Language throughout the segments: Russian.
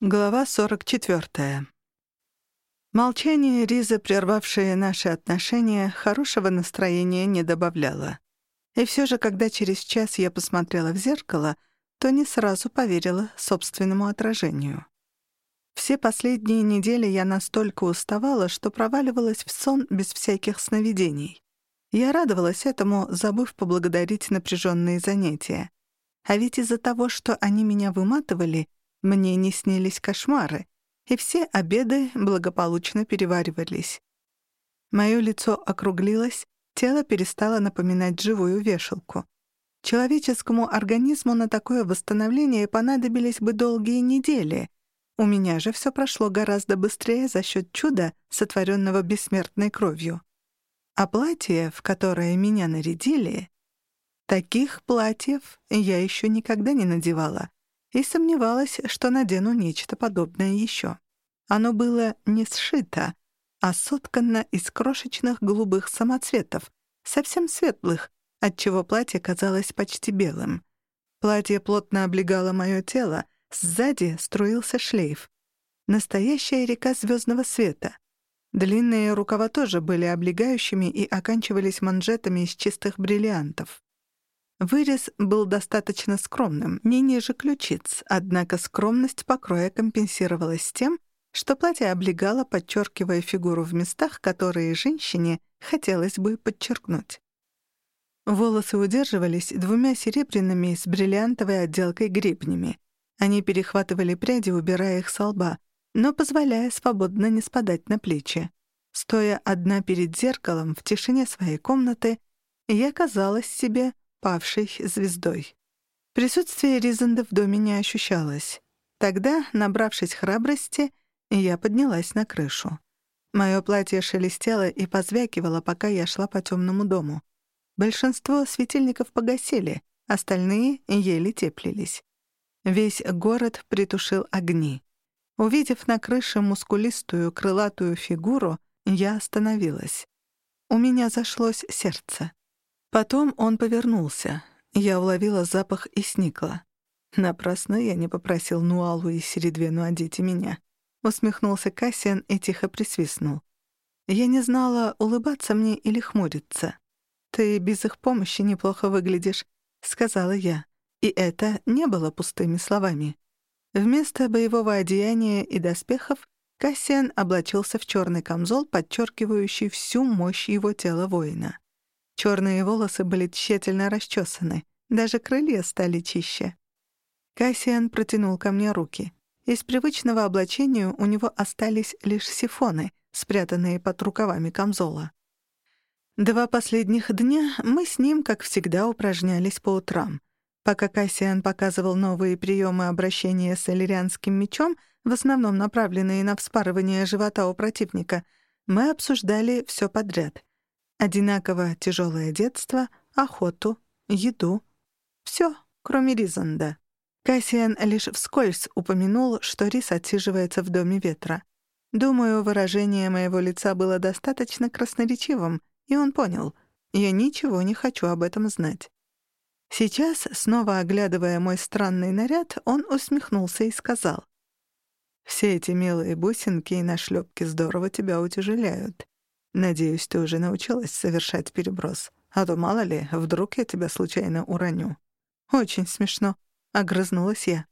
Глава 44. Молчание Ризы, прервавшее наши отношения, хорошего настроения не добавляло. И все же, когда через час я посмотрела в зеркало, то не сразу поверила собственному отражению. Все последние недели я настолько уставала, что проваливалась в сон без всяких сновидений. Я радовалась этому, забыв поблагодарить напряженные занятия. А ведь из-за того, что они меня выматывали — мне не снились кошмары, и все обеды благополучно переваривались. Моё лицо округлилось, тело перестало напоминать живую вешалку. Человеческому организму на такое восстановление понадобились бы долгие недели. У меня же всё прошло гораздо быстрее за счёт чуда, сотворенного бессмертной кровью. А платье, в которое меня нарядили... Таких платьев я ещё никогда не надевала и сомневалась, что надену нечто подобное еще. Оно было не сшито, а соткано из крошечных голубых самоцветов, совсем светлых, отчего платье казалось почти белым. Платье плотно облегало мое тело, сзади струился шлейф. Настоящая река звездного света. Длинные рукава тоже были облегающими и оканчивались манжетами из чистых бриллиантов. Вырез был достаточно скромным, не ниже ключиц, однако скромность покроя компенсировалась тем, что платье облегало, подчеркивая фигуру в местах, которые женщине хотелось бы подчеркнуть. Волосы удерживались двумя серебряными с бриллиантовой отделкой гребнями. Они перехватывали пряди, убирая их со лба, но позволяя свободно не спадать на плечи. Стоя одна перед зеркалом в тишине своей комнаты, я казалась себе павшей звездой. Присутствие Ризанда в доме не ощущалось. Тогда, набравшись храбрости, я поднялась на крышу. Моё платье шелестело и позвякивало, пока я шла по темному дому. Большинство светильников погасили, остальные еле теплились. Весь город притушил огни. Увидев на крыше мускулистую крылатую фигуру, я остановилась. У меня зашлось сердце. Потом он повернулся. Я уловила запах и сникла. Напрасно я не попросил Нуалу и Середвену одеть меня. Усмехнулся Кассиан и тихо присвистнул. Я не знала, улыбаться мне или хмуриться. «Ты без их помощи неплохо выглядишь», — сказала я. И это не было пустыми словами. Вместо боевого одеяния и доспехов Кассиан облачился в черный камзол, подчеркивающий всю мощь его тела воина. Черные волосы были тщательно расчесаны, даже крылья стали чище. Кассиан протянул ко мне руки. Из привычного облачения у него остались лишь сифоны, спрятанные под рукавами камзола. Два последних дня мы с ним, как всегда, упражнялись по утрам. Пока Кассиан показывал новые приемы обращения с эллирианским мечом, в основном направленные на вспарывание живота у противника, мы обсуждали все подряд. Одинаково тяжелое детство, охоту, еду. Все, кроме Ризанда. Кассиан лишь вскользь упомянул, что Рис отсиживается в доме ветра. Думаю, выражение моего лица было достаточно красноречивым, и он понял. Я ничего не хочу об этом знать. Сейчас, снова оглядывая мой странный наряд, он усмехнулся и сказал. «Все эти милые бусинки и нашлёпки здорово тебя утяжеляют. Надеюсь, ты уже научилась совершать переброс. А то, мало ли, вдруг я тебя случайно уроню». «Очень смешно», — огрызнулась я.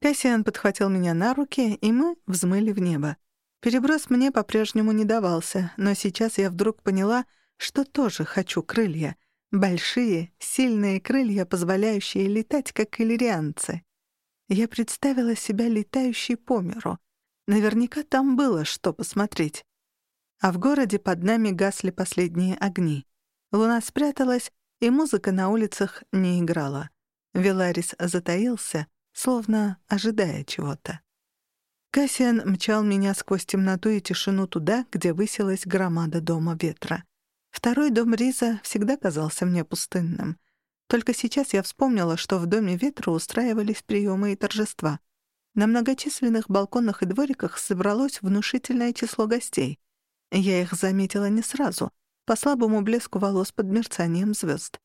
Кассиан подхватил меня на руки, и мы взмыли в небо. Переброс мне по-прежнему не давался, но сейчас я вдруг поняла, что тоже хочу крылья. Большие, сильные крылья, позволяющие летать, как иллирианцы. Я представила себя летающей по миру. Наверняка там было что посмотреть а в городе под нами гасли последние огни. Луна спряталась, и музыка на улицах не играла. Веларис затаился, словно ожидая чего-то. Кассиан мчал меня сквозь темноту и тишину туда, где высилась громада дома ветра. Второй дом Риза всегда казался мне пустынным. Только сейчас я вспомнила, что в доме ветра устраивались приемы и торжества. На многочисленных балконах и двориках собралось внушительное число гостей — я их заметила не сразу, по слабому блеску волос под мерцанием звезд.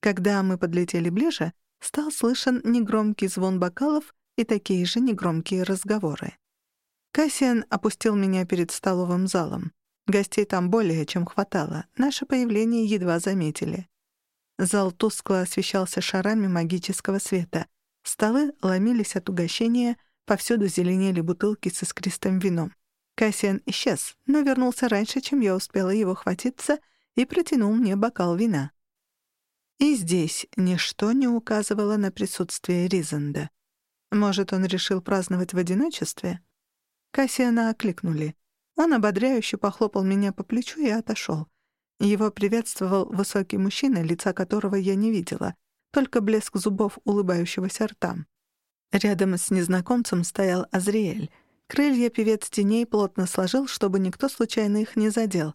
Когда мы подлетели ближе, стал слышен негромкий звон бокалов и такие же негромкие разговоры. Кассиан опустил меня перед столовым залом. Гостей там более чем хватало. Наше появление едва заметили. Зал тускло освещался шарами магического света. Столы ломились от угощения, повсюду зеленели бутылки с искристым вином. Кассиан исчез, но вернулся раньше, чем я успела его хватиться, и протянул мне бокал вина. И здесь ничто не указывало на присутствие Ризанда. Может, он решил праздновать в одиночестве? Кассиана окликнули. Он ободряюще похлопал меня по плечу и отошел. Его приветствовал высокий мужчина, лица которого я не видела, только блеск зубов улыбающегося рта. Рядом с незнакомцем стоял Азриэль. Крылья певец теней плотно сложил, чтобы никто случайно их не задел.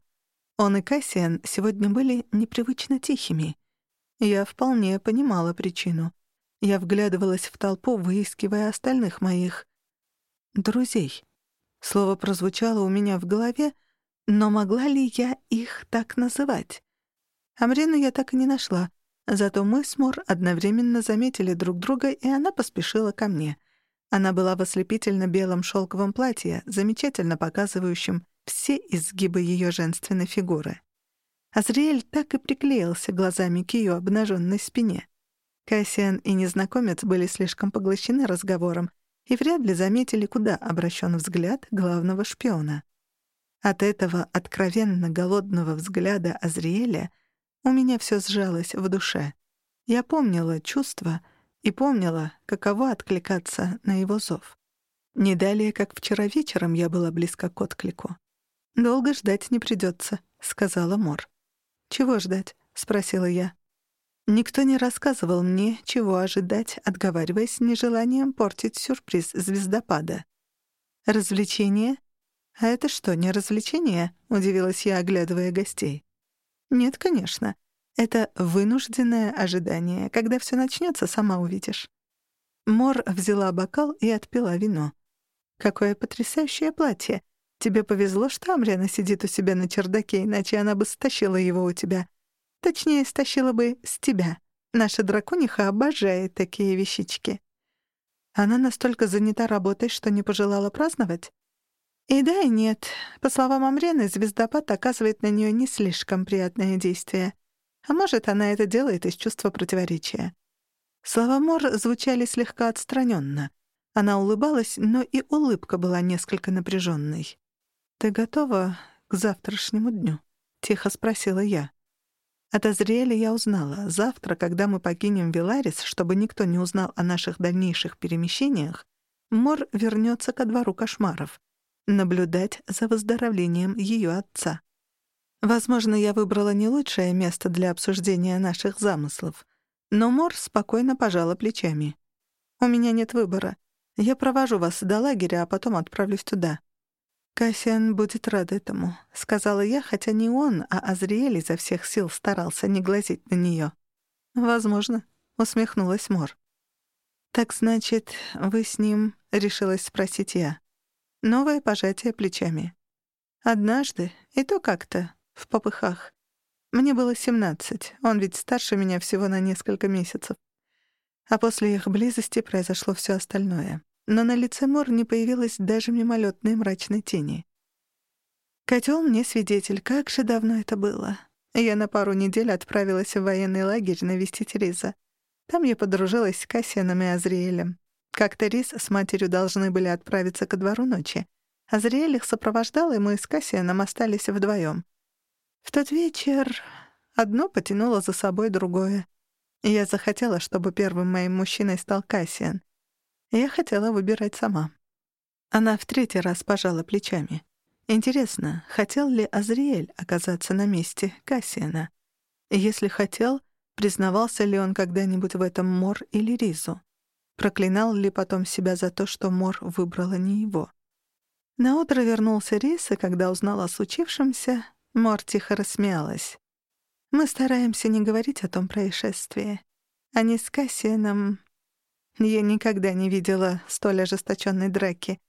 Он и Кассиан сегодня были непривычно тихими. Я вполне понимала причину. Я вглядывалась в толпу, выискивая остальных моих друзей. Слово прозвучало у меня в голове, но могла ли я их так называть? Амрину я так и не нашла, зато мы с Мор одновременно заметили друг друга, и она поспешила ко мне. Она была в ослепительно-белом шелковом платье, замечательно показывающем все изгибы ее женственной фигуры. Азриэль так и приклеился глазами к ее обнаженной спине. Кассиан и незнакомец были слишком поглощены разговором, и вряд ли заметили, куда обращен взгляд главного шпиона. От этого откровенно голодного взгляда Азриэля у меня все сжалось в душе. Я помнила чувства и помнила, каково откликаться на его зов. Не далее, как вчера вечером я была близка к отклику. «Долго ждать не придется», — сказала Мор. «Чего ждать?» — спросила я. Никто не рассказывал мне, чего ожидать, отговариваясь нежеланием портить сюрприз звездопада. «Развлечение? А это что, не развлечение?» — удивилась я, оглядывая гостей. «Нет, конечно. Это вынужденное ожидание. Когда все начнется, сама увидишь». Мор взяла бокал и отпила вино. «Какое потрясающее платье! Тебе повезло, что Амрена сидит у себя на чердаке, иначе она бы стащила его у тебя. Точнее, стащила бы с тебя. Наша дракониха обожает такие вещички. Она настолько занята работой, что не пожелала праздновать? И да, и нет. По словам Амрены, звездопад оказывает на нее не слишком приятное действие. А может, она это делает из чувства противоречия. Слова Мор звучали слегка отстраненно. Она улыбалась, но и улыбка была несколько напряженной. «Ты готова к завтрашнему дню?» — тихо спросила я. От Азриэля я узнала. Завтра, когда мы покинем Виларис, чтобы никто не узнал о наших дальнейших перемещениях, Мор вернется ко двору кошмаров, наблюдать за выздоровлением ее отца. Возможно, я выбрала не лучшее место для обсуждения наших замыслов, но Мор спокойно пожала плечами. «У меня нет выбора. Я провожу вас до лагеря, а потом отправлюсь туда. «Кассиан будет рад этому», — сказала я, хотя не он, а Азриэль изо всех сил старался не глазеть на неё. «Возможно», — усмехнулась Мор. «Так значит, вы с ним...» — решилась спросить я. Новое пожатие плечами. «Однажды, и то как-то, в попыхах. Мне было семнадцать, он ведь старше меня всего на несколько месяцев. А после их близости произошло всё остальное но на лице Мор не появилось даже мимолетной мрачной тени. Котел мне свидетель, как же давно это было. Я на пару недель отправилась в военный лагерь навестить Риза. Там я подружилась с Кассианом и Азриэлем. Как-то Риз с матерью должны были отправиться ко двору ночи. Азриэль их сопровождал, и мы с Кассианом остались вдвоем. В тот вечер одно потянуло за собой другое. Я захотела, чтобы первым моим мужчиной стал Кассиан. Я хотела выбирать сама. Она в третий раз пожала плечами. Интересно, хотел ли Азриэль оказаться на месте Кассиана? Если хотел, признавался ли он когда-нибудь в этом Мор или Ризу? Проклинал ли потом себя за то, что Мор выбрала не его? Наутро вернулся Рис, и когда узнал о случившемся, Мор тихо рассмеялась. «Мы стараемся не говорить о том происшествии. Они с Кассианом я никогда не видела столь ожесточенной драки.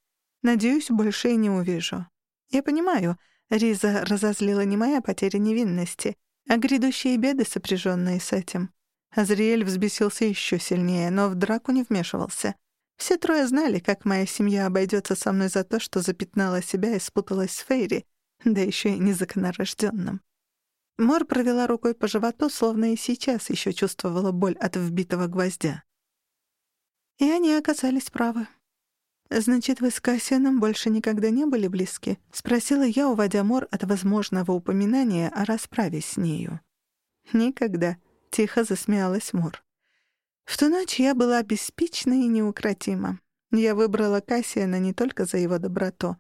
Надеюсь, больше и не увижу. Я понимаю, Риза разозлила не моя потеря невинности, а грядущие беды, сопряженные с этим. Азриэль взбесился еще сильнее, но в драку не вмешивался. Все трое знали, как моя семья обойдется со мной за то, что запятнала себя и спуталась с Фейри, да еще и незаконорожденным. Мор провела рукой по животу, словно и сейчас еще чувствовала боль от вбитого гвоздя. И они оказались правы. «Значит, вы с Кассианом больше никогда не были близки?» — спросила я, уводя Мор от возможного упоминания о расправе с нею. «Никогда», — тихо засмеялась Мор. В ту ночь я была беспечна и неукротима. Я выбрала Кассиана не только за его доброту.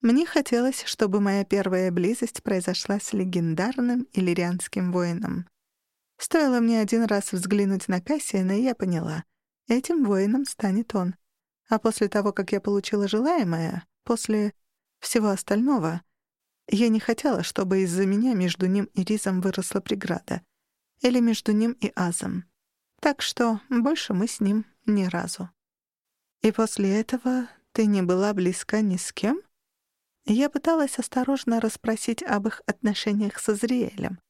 Мне хотелось, чтобы моя первая близость произошла с легендарным иллирианским воином. Стоило мне один раз взглянуть на Кассиана, и я поняла — этим воином станет он. А после того, как я получила желаемое, после всего остального, я не хотела, чтобы из-за меня между ним и Ризом выросла преграда. Или между ним и Азом. Так что больше мы с ним ни разу. И после этого ты не была близка ни с кем? Я пыталась осторожно расспросить об их отношениях с Азриэлем.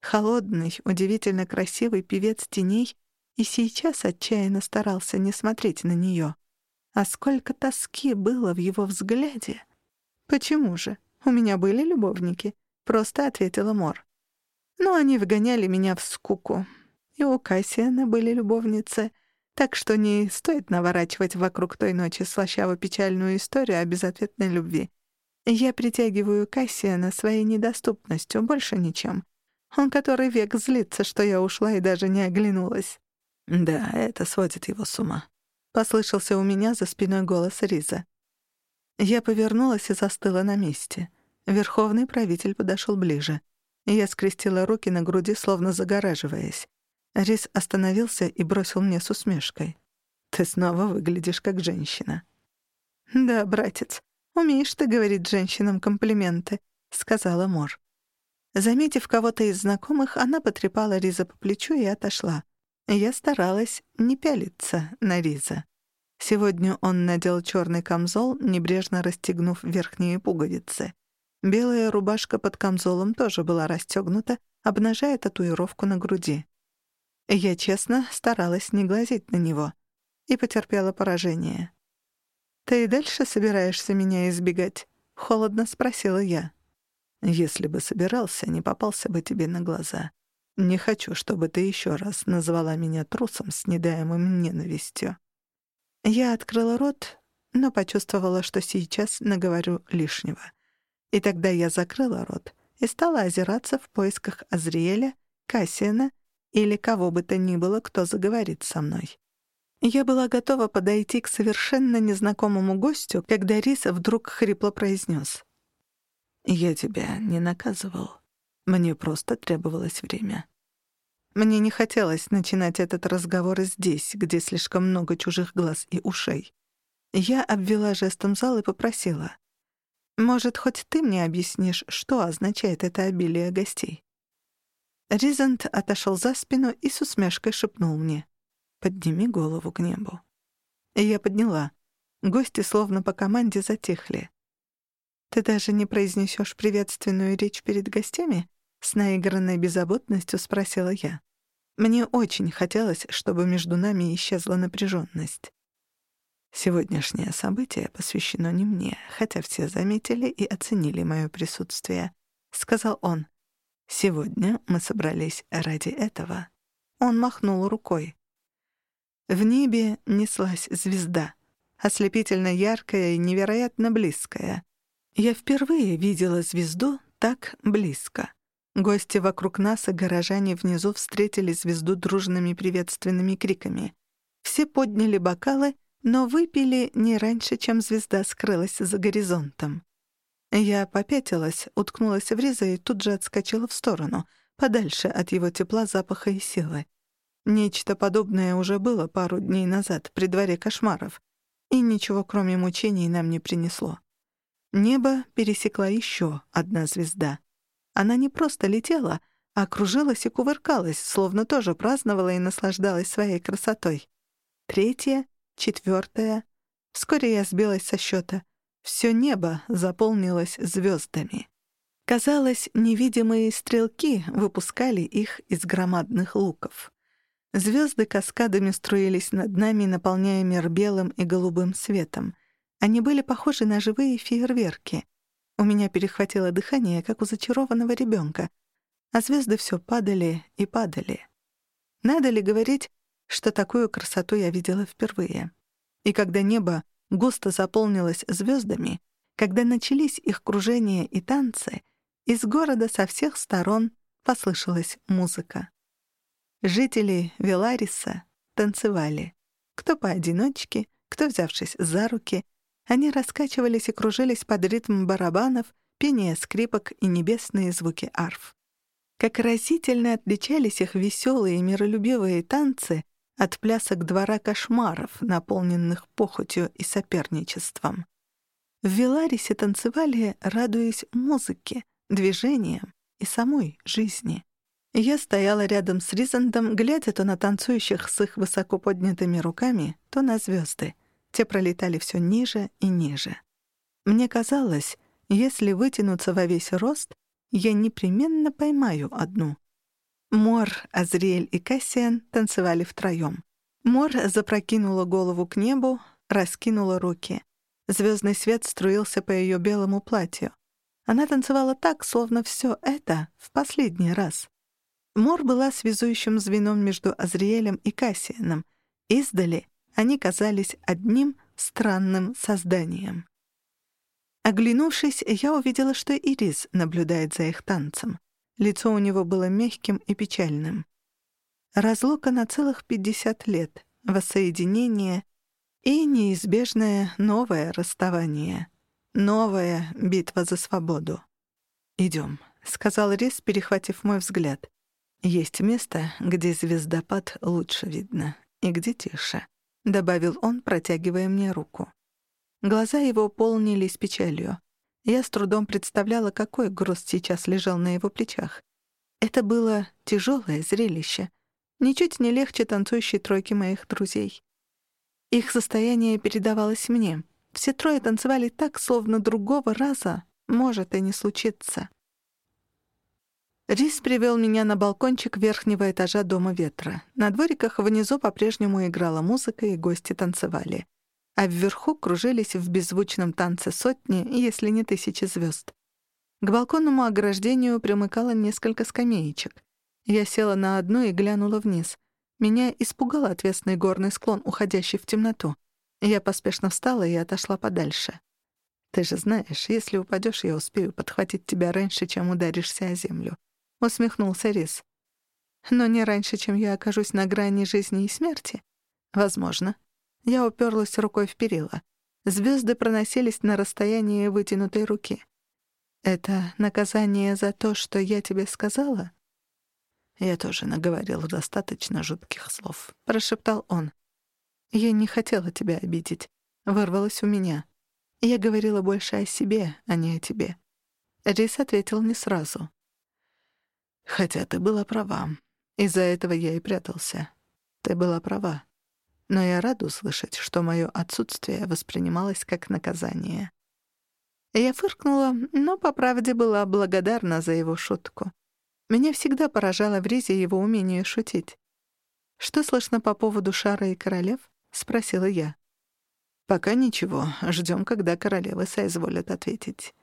Холодный, удивительно красивый певец теней и сейчас отчаянно старался не смотреть на нее. А сколько тоски было в его взгляде. «Почему же? У меня были любовники», — просто ответила Мор. «Но они вгоняли меня в скуку. И у Кассиана были любовницы, так что не стоит наворачивать вокруг той ночи слащаво-печальную историю о безответной любви. Я притягиваю Кассиана своей недоступностью, больше ничем. Он который век злится, что я ушла и даже не оглянулась. «Да, это сводит его с ума», — послышался у меня за спиной голос Риза. Я повернулась и застыла на месте. Верховный правитель подошел ближе. Я скрестила руки на груди, словно загораживаясь. Рис остановился и бросил мне с усмешкой. «Ты снова выглядишь как женщина». «Да, братец, умеешь ты говорить женщинам комплименты», — сказала Мор. Заметив кого-то из знакомых, она потрепала Риза по плечу и отошла. Я старалась не пялиться на Риза. Сегодня он надел черный камзол, небрежно расстегнув верхние пуговицы. Белая рубашка под камзолом тоже была расстегнута, обнажая татуировку на груди. Я честно старалась не глазеть на него и потерпела поражение. «Ты и дальше собираешься меня избегать?» — холодно спросила я. «Если бы собирался, не попался бы тебе на глаза. Не хочу, чтобы ты еще раз назвала меня трусом с недаемым ненавистью». Я открыла рот, но почувствовала, что сейчас наговорю лишнего. И тогда я закрыла рот и стала озираться в поисках Азриэля, Кассиана или кого бы то ни было, кто заговорит со мной. Я была готова подойти к совершенно незнакомому гостю, когда Рис вдруг хрипло произнес. «Я тебя не наказывал. Мне просто требовалось время». Мне не хотелось начинать этот разговор здесь, где слишком много чужих глаз и ушей. Я обвела жестом зал и попросила. «Может, хоть ты мне объяснишь, что означает это обилие гостей?» Ризент отошел за спину и с усмешкой шепнул мне. «Подними голову к небу». я подняла. Гости словно по команде затихли. «Ты даже не произнесешь приветственную речь перед гостями?» С наигранной беззаботностью спросила я. Мне очень хотелось, чтобы между нами исчезла напряженность. Сегодняшнее событие посвящено не мне, хотя все заметили и оценили мое присутствие, — сказал он. Сегодня мы собрались ради этого. Он махнул рукой. В небе неслась звезда, ослепительно яркая и невероятно близкая. Я впервые видела звезду так близко. Гости вокруг нас и горожане внизу встретили звезду дружными приветственными криками. Все подняли бокалы, но выпили не раньше, чем звезда скрылась за горизонтом. Я попятилась, уткнулась в Риза и тут же отскочила в сторону, подальше от его тепла, запаха и силы. Нечто подобное уже было пару дней назад, при дворе кошмаров, и ничего, кроме мучений, нам не принесло. Небо пересекла еще одна звезда. Она не просто летела, а кружилась и кувыркалась, словно тоже праздновала и наслаждалась своей красотой. Третья, четвертая. Вскоре я сбилась со счета — все небо заполнилось звездами. Казалось, невидимые стрелки выпускали их из громадных луков. Звезды каскадами струились над нами, наполняя мир белым и голубым светом. Они были похожи на живые фейерверки. У меня перехватило дыхание, как у зачарованного ребенка, а звезды все падали и падали. Надо ли говорить, что такую красоту я видела впервые? И когда небо густо заполнилось звездами, когда начались их кружения и танцы, из города со всех сторон послышалась музыка. Жители Велариса танцевали. Кто поодиночке, кто взявшись за руки. Они раскачивались и кружились под ритм барабанов, пение скрипок и небесные звуки арф. Как разительно отличались их веселые и миролюбивые танцы от плясок двора кошмаров, наполненных похотью и соперничеством. В Веларисе танцевали, радуясь музыке, движениям и самой жизни. Я стояла рядом с Ризандом, глядя то на танцующих с их высоко поднятыми руками, то на звезды. Те пролетали все ниже и ниже. Мне казалось, если вытянуться во весь рост, я непременно поймаю одну. Мор, Азриэль и Кассиан танцевали втроем. Мор запрокинула голову к небу, раскинула руки. Звездный свет струился по ее белому платью. Она танцевала так, словно все это в последний раз. Мор была связующим звеном между Азриэлем и Кассианом. Издали они казались одним странным созданием. Оглянувшись, я увидела, что Ирис наблюдает за их танцем. Лицо у него было мягким и печальным. Разлука на целых пятьдесят лет, воссоединение и неизбежное новое расставание. Новая битва за свободу. «Идем», — сказал Рис, перехватив мой взгляд. «Есть место, где звездопад лучше видно и где тише», — добавил он, протягивая мне руку. Глаза его полнились печалью. Я с трудом представляла, какой груз сейчас лежал на его плечах. Это было тяжелое зрелище, ничуть не легче танцующей тройки моих друзей. Их состояние передавалось мне. Все трое танцевали так, словно другого раза может и не случиться. Рис привел меня на балкончик верхнего этажа Дома ветра. На двориках внизу по-прежнему играла музыка, и гости танцевали. А вверху кружились в беззвучном танце сотни, если не тысячи звезд. К балконному ограждению примыкало несколько скамеечек. Я села на одну и глянула вниз. Меня испугал отвесный горный склон, уходящий в темноту. Я поспешно встала и отошла подальше. «Ты же знаешь, если упадешь, я успею подхватить тебя раньше, чем ударишься о землю», — усмехнулся Рис. «Но не раньше, чем я окажусь на грани жизни и смерти?» «Возможно». Я уперлась рукой в перила. Звезды проносились на расстоянии вытянутой руки. «Это наказание за то, что я тебе сказала?» «Я тоже наговорил достаточно жутких слов», — прошептал он. «Я не хотела тебя обидеть», — вырвалось у меня. Я говорила больше о себе, а не о тебе. Рис ответил не сразу. Хотя ты была права. Из-за этого я и прятался. Ты была права. Но я рад услышать, что мое отсутствие воспринималось как наказание. Я фыркнула, но по правде была благодарна за его шутку. Меня всегда поражало в Ризе его умение шутить. «Что слышно по поводу Шара и королев?» — спросила я. «Пока ничего. Ждем, когда королевы соизволят ответить».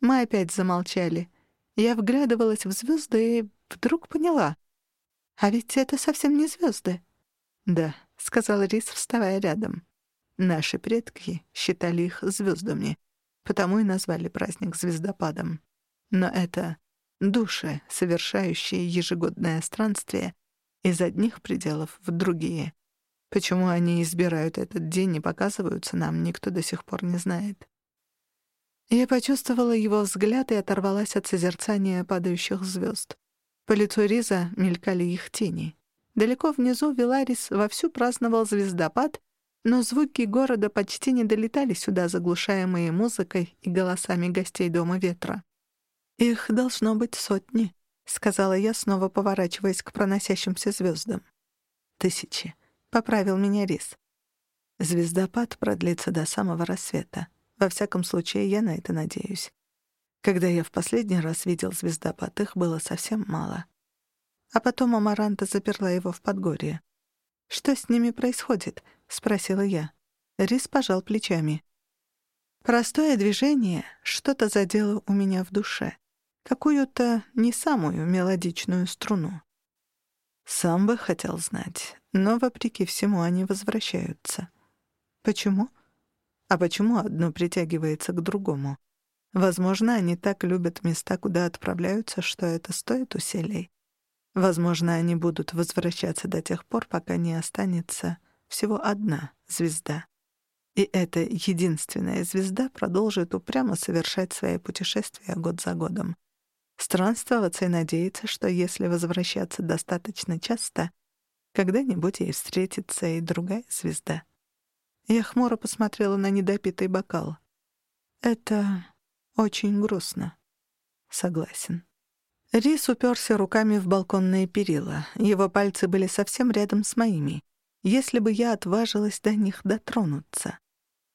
Мы опять замолчали. Я вглядывалась в звезды и вдруг поняла. А ведь это совсем не звезды. «Да», — сказал Рис, вставая рядом. «Наши предки считали их звездами, потому и назвали праздник звездопадом. Но это души, совершающие ежегодное странствие из одних пределов в другие. Почему они избирают этот день и показываются нам, никто до сих пор не знает. Я почувствовала его взгляд и оторвалась от созерцания падающих звезд. По лицу Риза мелькали их тени. Далеко внизу Виларис вовсю праздновал звездопад, но звуки города почти не долетали сюда, заглушаемые музыкой и голосами гостей Дома Ветра. «Их должно быть сотни», — сказала я, снова поворачиваясь к проносящимся звездам. «Тысячи», — поправил меня Рис. «Звездопад продлится до самого рассвета. Во всяком случае, я на это надеюсь. Когда я в последний раз видел звездопад, их было совсем мало. А потом Амаранта заперла его в Подгорье. «Что с ними происходит?» — спросила я. Рис пожал плечами. Простое движение что-то задело у меня в душе. Какую-то не самую мелодичную струну. Сам бы хотел знать, но, вопреки всему, они возвращаются. Почему? А почему одно притягивается к другому? Возможно, они так любят места, куда отправляются, что это стоит усилий. Возможно, они будут возвращаться до тех пор, пока не останется всего одна звезда. И эта единственная звезда продолжит упрямо совершать свои путешествия год за годом. Странствоваться и надеяться, что если возвращаться достаточно часто, когда-нибудь ей встретится и другая звезда. Я хмуро посмотрела на недопитый бокал. Это очень грустно. Согласен. Рис уперся руками в балконные перила. Его пальцы были совсем рядом с моими. Если бы я отважилась до них дотронуться.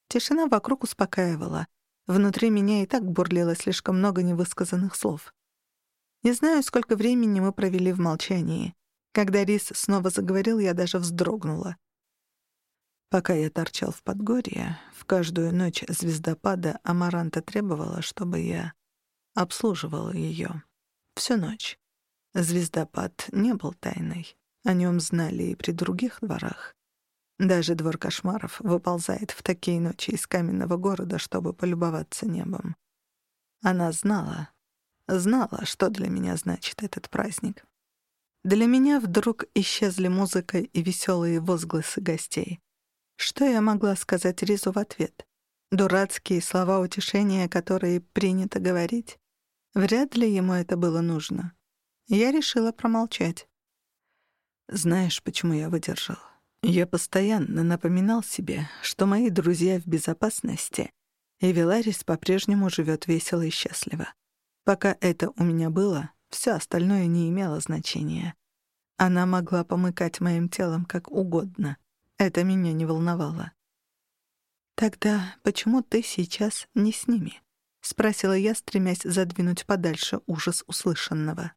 Тишина вокруг успокаивала. Внутри меня и так бурлило слишком много невысказанных слов. Не знаю, сколько времени мы провели в молчании. Когда Рис снова заговорил, я даже вздрогнула. Пока я торчал в Подгорье, в каждую ночь звездопада Амаранта требовала, чтобы я обслуживал ее. Всю ночь. Звездопад не был тайной. О нем знали и при других дворах. Даже двор кошмаров выползает в такие ночи из каменного города, чтобы полюбоваться небом. Она знала, знала, что для меня значит этот праздник. Для меня вдруг исчезли музыка и веселые возгласы гостей. Что я могла сказать Ризу в ответ? Дурацкие слова утешения, которые принято говорить? Вряд ли ему это было нужно. Я решила промолчать. Знаешь, почему я выдержал? Я постоянно напоминал себе, что мои друзья в безопасности, и Веларис по-прежнему живет весело и счастливо. Пока это у меня было, все остальное не имело значения. Она могла помыкать моим телом как угодно. Это меня не волновало. «Тогда почему ты сейчас не с ними?» — спросила я, стремясь задвинуть подальше ужас услышанного.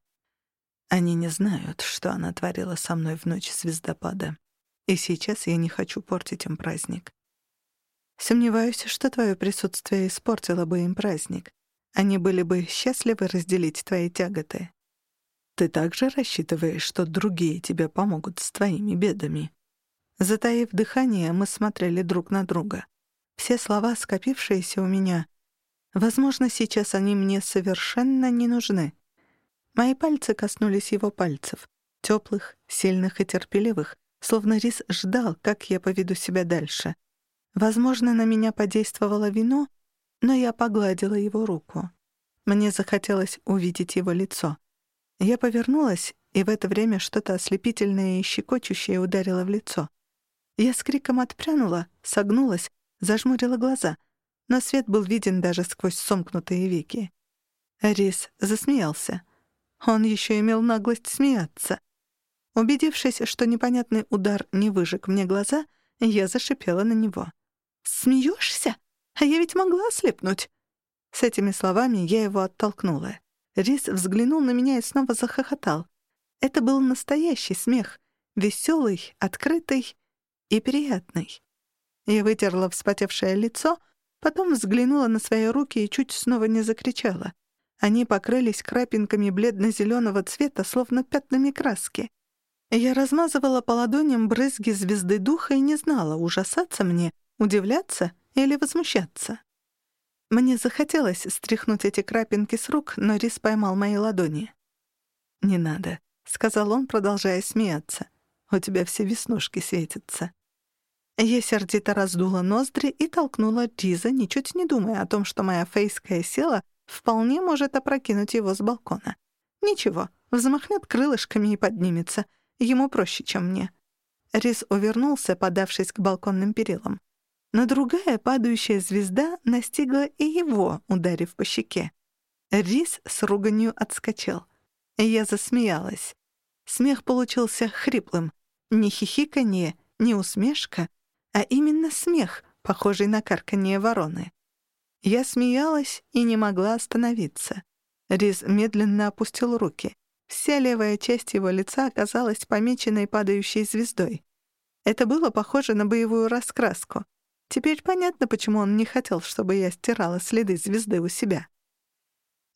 Они не знают, что она творила со мной в ночь звездопада. И сейчас я не хочу портить им праздник. Сомневаюсь, что твое присутствие испортило бы им праздник. Они были бы счастливы разделить твои тяготы. Ты также рассчитываешь, что другие тебе помогут с твоими бедами. Затаив дыхание, мы смотрели друг на друга. Все слова, скопившиеся у меня, возможно, сейчас они мне совершенно не нужны. Мои пальцы коснулись его пальцев, теплых, сильных и терпеливых, словно Рис ждал, как я поведу себя дальше. Возможно, на меня подействовало вино, но я погладила его руку. Мне захотелось увидеть его лицо. Я повернулась, и в это время что-то ослепительное и щекочущее ударило в лицо. Я с криком отпрянула, согнулась, зажмурила глаза, но свет был виден даже сквозь сомкнутые веки. Рис засмеялся. Он еще имел наглость смеяться. Убедившись, что непонятный удар не выжег мне глаза, я зашипела на него. «Смеешься? А я ведь могла ослепнуть!» С этими словами я его оттолкнула. Рис взглянул на меня и снова захохотал. Это был настоящий смех, веселый, открытый и приятный. Я вытерла вспотевшее лицо, потом взглянула на свои руки и чуть снова не закричала. Они покрылись крапинками бледно-зеленого цвета, словно пятнами краски. Я размазывала по ладоням брызги звезды духа и не знала, ужасаться мне, удивляться или возмущаться. Мне захотелось стряхнуть эти крапинки с рук, но Рис поймал мои ладони. «Не надо», — сказал он, продолжая смеяться. «У тебя все веснушки светятся». Я сердито раздула ноздри и толкнула Риза, ничуть не думая о том, что моя фейская сила вполне может опрокинуть его с балкона. Ничего, взмахнет крылышками и поднимется. Ему проще, чем мне. Риз увернулся, подавшись к балконным перилам. Но другая падающая звезда настигла и его, ударив по щеке. Рис с руганью отскочил. Я засмеялась. Смех получился хриплым. Не хихиканье, не усмешка, а именно смех, похожий на карканье вороны. Я смеялась и не могла остановиться. Риз медленно опустил руки. Вся левая часть его лица оказалась помеченной падающей звездой. Это было похоже на боевую раскраску. Теперь понятно, почему он не хотел, чтобы я стирала следы звезды у себя.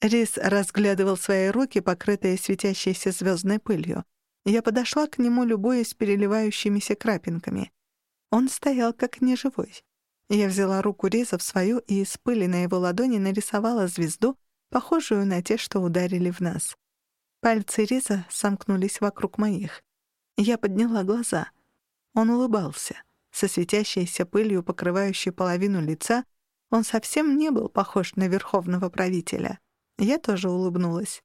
Рис разглядывал свои руки, покрытые светящейся звездной пылью. Я подошла к нему, любуясь переливающимися крапинками. Он стоял как неживой. Я взяла руку Риза в свою и из пыли на его ладони нарисовала звезду, похожую на те, что ударили в нас. Пальцы Риза сомкнулись вокруг моих. Я подняла глаза. Он улыбался. Со светящейся пылью, покрывающей половину лица, он совсем не был похож на верховного правителя. Я тоже улыбнулась.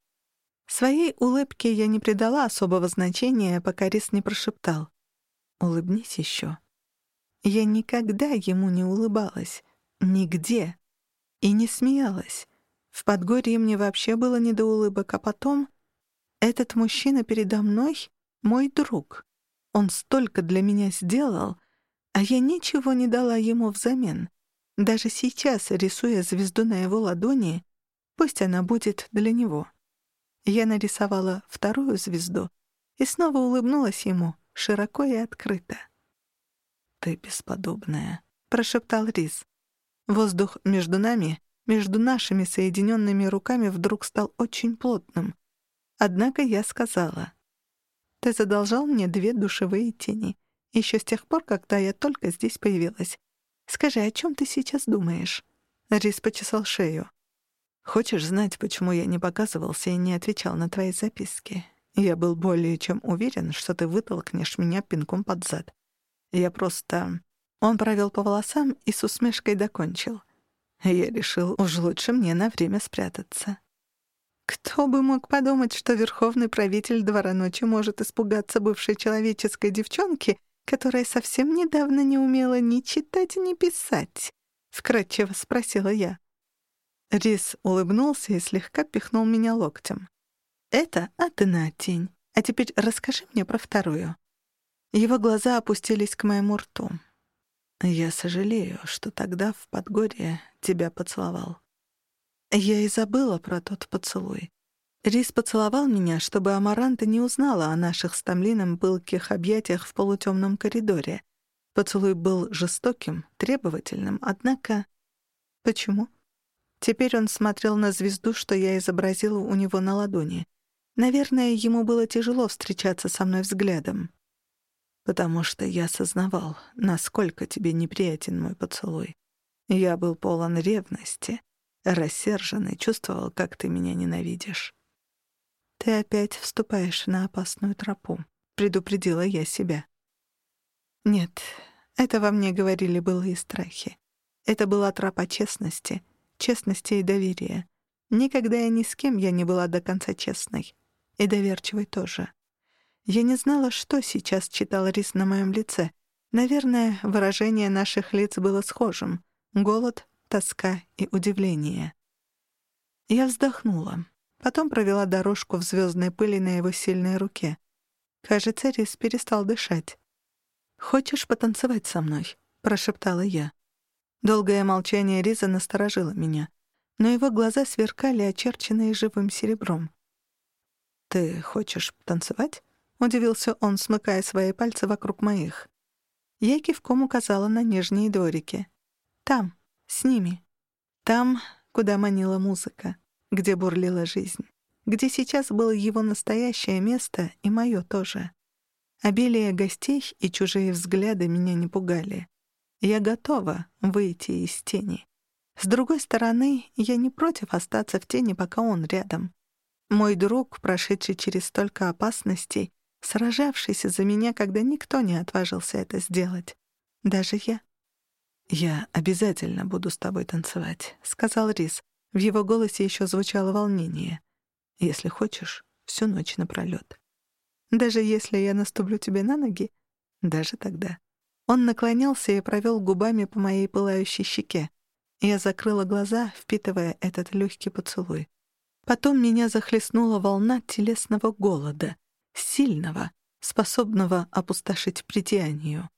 Своей улыбке я не придала особого значения, пока Рис не прошептал. «Улыбнись еще». Я никогда ему не улыбалась. Нигде. И не смеялась. В Подгорье мне вообще было не до улыбок, а потом... Этот мужчина передо мной — мой друг. Он столько для меня сделал, а я ничего не дала ему взамен. Даже сейчас, рисуя звезду на его ладони, пусть она будет для него. Я нарисовала вторую звезду и снова улыбнулась ему, широко и открыто. «Ты бесподобная», — прошептал Рис. Воздух между нами, между нашими соединенными руками вдруг стал очень плотным. Однако я сказала. «Ты задолжал мне две душевые тени, еще с тех пор, когда я только здесь появилась. Скажи, о чем ты сейчас думаешь?» Рис почесал шею. «Хочешь знать, почему я не показывался и не отвечал на твои записки? Я был более чем уверен, что ты вытолкнешь меня пинком под зад. Я просто... Он провел по волосам и с усмешкой докончил. Я решил, уж лучше мне на время спрятаться. Кто бы мог подумать, что верховный правитель двора ночи может испугаться бывшей человеческой девчонки, которая совсем недавно не умела ни читать, ни писать? Вкратчиво спросила я. Рис улыбнулся и слегка пихнул меня локтем. «Это одна тень. А теперь расскажи мне про вторую». Его глаза опустились к моему рту. «Я сожалею, что тогда в Подгорье тебя поцеловал». Я и забыла про тот поцелуй. Рис поцеловал меня, чтобы Амаранта не узнала о наших с Тамлином пылких объятиях в полутемном коридоре. Поцелуй был жестоким, требовательным, однако... Почему? Теперь он смотрел на звезду, что я изобразила у него на ладони. Наверное, ему было тяжело встречаться со мной взглядом потому что я осознавал, насколько тебе неприятен мой поцелуй. Я был полон ревности, рассержен и чувствовал, как ты меня ненавидишь. «Ты опять вступаешь на опасную тропу», — предупредила я себя. Нет, это во мне говорили былые страхи. Это была тропа честности, честности и доверия. Никогда и ни с кем я не была до конца честной. И доверчивой тоже. Я не знала, что сейчас читал Рис на моем лице. Наверное, выражение наших лиц было схожим. Голод, тоска и удивление. Я вздохнула. Потом провела дорожку в звездной пыли на его сильной руке. Кажется, Рис перестал дышать. «Хочешь потанцевать со мной?» — прошептала я. Долгое молчание Риза насторожило меня, но его глаза сверкали, очерченные живым серебром. «Ты хочешь танцевать?» — удивился он, смыкая свои пальцы вокруг моих. Я кивком указала на нижние дворики. «Там, с ними. Там, куда манила музыка, где бурлила жизнь, где сейчас было его настоящее место и мое тоже. Обилие гостей и чужие взгляды меня не пугали. Я готова выйти из тени. С другой стороны, я не против остаться в тени, пока он рядом. Мой друг, прошедший через столько опасностей, сражавшийся за меня, когда никто не отважился это сделать. Даже я. «Я обязательно буду с тобой танцевать», — сказал Рис. В его голосе еще звучало волнение. «Если хочешь, всю ночь напролёт. Даже если я наступлю тебе на ноги, даже тогда». Он наклонился и провел губами по моей пылающей щеке. Я закрыла глаза, впитывая этот легкий поцелуй. Потом меня захлестнула волна телесного голода сильного, способного опустошить притянию.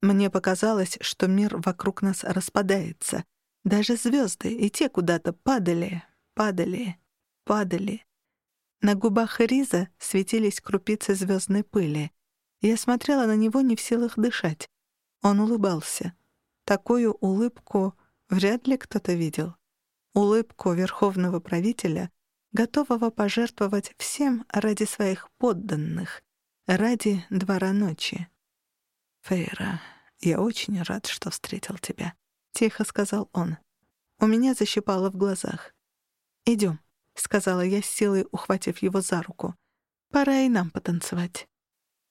Мне показалось, что мир вокруг нас распадается. Даже звезды и те куда-то падали, падали, падали. На губах Риза светились крупицы звездной пыли. Я смотрела на него не в силах дышать. Он улыбался. Такую улыбку вряд ли кто-то видел. Улыбку верховного правителя, готового пожертвовать всем ради своих подданных, ради двора ночи. «Фейра, я очень рад, что встретил тебя», — тихо сказал он. У меня защипало в глазах. «Идем», — сказала я с силой, ухватив его за руку. «Пора и нам потанцевать».